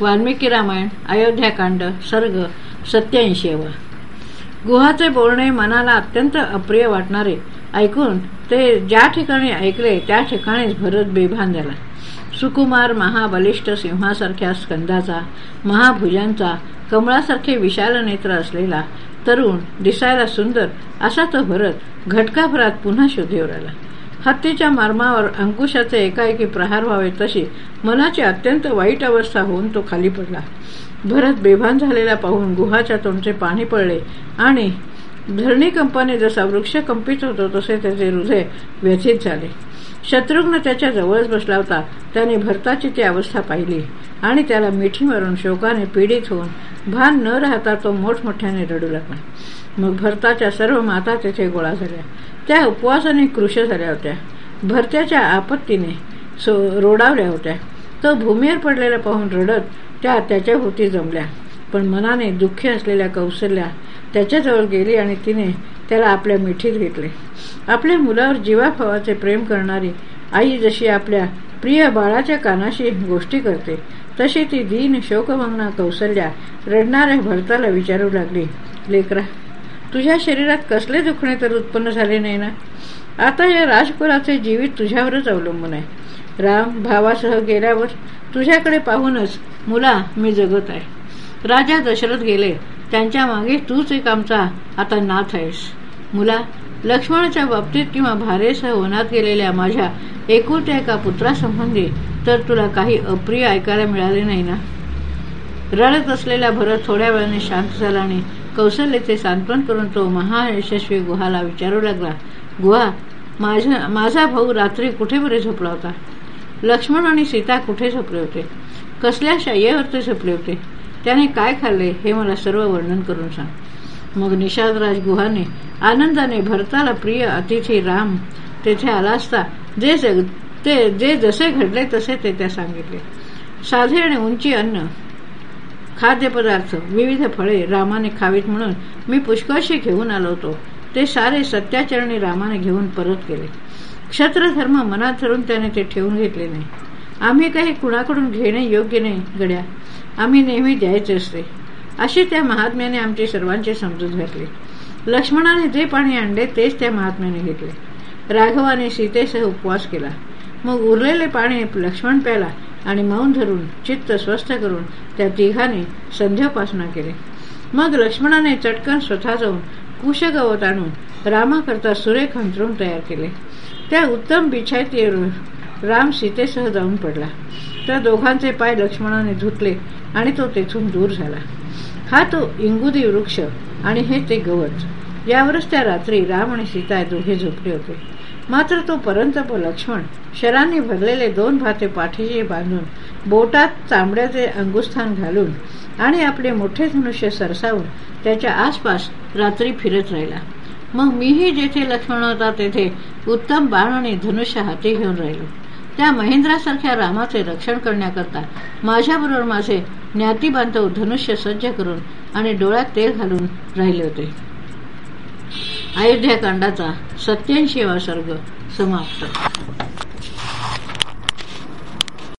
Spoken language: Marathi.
वाल्मिकी रामायण अयोध्याकांड सर्ग सत्याऐंशीवा. गुहाचे बोलणे मनाला अत्यंत अप्रिय वाटणारे. ऐकून ते ज्या ठिकाणी ऐकले त्या ठिकाणीच भरत बेभान झाला. सुकुमार महाबलिष्ठ सिंहासारख्या स्कंदाचा महाभुजांचा कमळासारखे विशाल नेत्र असलेला तरुण दिसायला सुंदर असा तो भरत घटकाभरात पुन्हा शोधेवर आला. हत्तीच्या मार्मावर अंकुशाचे एकाएकी प्रहार व्हावे तशी मनाची अत्यंत वाईट अवस्था होऊन तो खाली पडला. भरत बेभान झालेला पाहून गुहाच्या तोंडचे पाणी पडले आणि धरणी कंपाने जसा वृक्ष कंपित होतो तसे त्याचे हृदय व्यथित झाले. शत्रुघ्न त्याच्या जवळच बसला होता. त्याने भरताची ती अवस्था पाहिली आणि त्याला मिठी मारून शोकाने पीडित होऊन भान न राहता तो मोठमोठ्याने रडू लागला. मग भरताच्या सर्व माता तेथे गोळा झाल्या. त्या उपवासाने कृश झाल्या होत्या. भरत्याच्या आपत्तीने सो रोडावल्या होत्या. तो भूमीवर पडलेला पाहून रडत त्या त्याच्या होती जमल्या. पण मनाने दुःखी असलेल्या कौशल्या त्याच्याजवळ गेली आणि तिने त्याला आपल्या मिठीत घेतले. आपल्या मुलावर जीवाभावाचे प्रेम करणारी आई जशी आपल्या प्रिय बाळाच्या कानाशी गोष्टी करते तशी ती दीन शोकभंगना कौशल्या रडणाऱ्या भरताला विचारू लागली. लेकरा तुझ्या शरीरात कसले दुखणे तर उत्पन्न झाले नाही ना? आता या राजकुलाचे जीवित तुझ्यावरच अवलंबून आहे. राम भावासह गेल्यावर तुझ्याकडे पाहूनच मुला मी जगत आहे. राजा दशरथ गेले. त्यांच्या मागे तूच एक आमचा आता नाथ आहेस. मुला लक्ष्मणाच्या बाबतीत किंवा भारेसह वनात गेलेल्या माझ्या एकुलत्या एका पुत्रासंबंधी तर तुला काही अप्रिय ऐकायला मिळाले नाही ना? रडत असलेला भरत थोड्या वेळाने शांत झाला आणि कौशल्याचे सांत्वन करून तो महायशस्वी गुहाला विचारू लागला. गुहा माझा माझा भाऊ रात्री कुठे बरे झोपला होता? लक्ष्मण आणि सीता कुठे झोपले होते? कसल्या शय्येवर ते झोपले होते? त्याने काय खाल्ले हे मला सर्व वर्णन करून सांग. मग निषादराज गुहाने आनंदाने भरताला प्रिय अतिथी राम तेथे आला असता जे जग ते जे जसे घडले तसे ते त्या सांगितले. साधे आणि उंची अन्न खाद्यपदार्थ विविध फळे रामाने खावीत म्हणून मी पुष्कळशी घेऊन आलो होतो. ते सारे सत्याचरणी रामाने घेऊन परत केले क्षत्रधर्म मनात धरून त्याने ते ठेवून घेतले नाही. आम्ही काही कुणाकडून घेणे योग्य नाही गड्या. आम्ही नेहमी द्यायचे असते. अशी त्या महात्म्याने आमची सर्वांची समजूत घातली. लक्ष्मणाने जे पाणी आणले तेच त्या महात्म्याने घेतले. राघवाने सीतेसह उपवास केला. मग उरलेले पाणी लक्ष्मण प्याला आणि मौन धरून चित्त स्वस्थ करून त्या तिघाने संध्योपासना केली. मग लक्ष्मणाने चटकन स्वतः जाऊन कुशगवत आणून रामाकरता सुरेख अंतरुण तयार केले. त्या उत्तम बिछायतीवर राम सीतेसह जाऊन पडला. त्या दोघांचे पाय लक्ष्मणाने धुतले आणि तो तेथून दूर झाला. हा तो इंगुदी वृक्ष आणि हे ते गवत. यावरच त्या रात्री राम आणि सीता दोघे झोपले होते. मात्र तो परंतप लक्ष्मण शरांनी भरलेले दोन भाते पाठीशी बांधून बोटात चांबड्याचे अंगुस्थान घालून आणि आपले मोठे धनुष्य सरसावून त्याच्या आसपास रात्री फिरत राहिला. मग मीही जेथे लक्ष्मण होता तेथे उत्तम बाण आणि धनुष्य हाती घेऊन राहिलो. त्या महेंद्रासारख्या रामाचे रक्षण करण्याकरता माझ्याबरोबर माझे ज्ञाती बांधव धनुष्य सज्ज करून आणि डोळ्यात तेल घालून राहिले होते. अयोध्याकांडाचा सत्याऐंशीवा सर्ग समाप्त.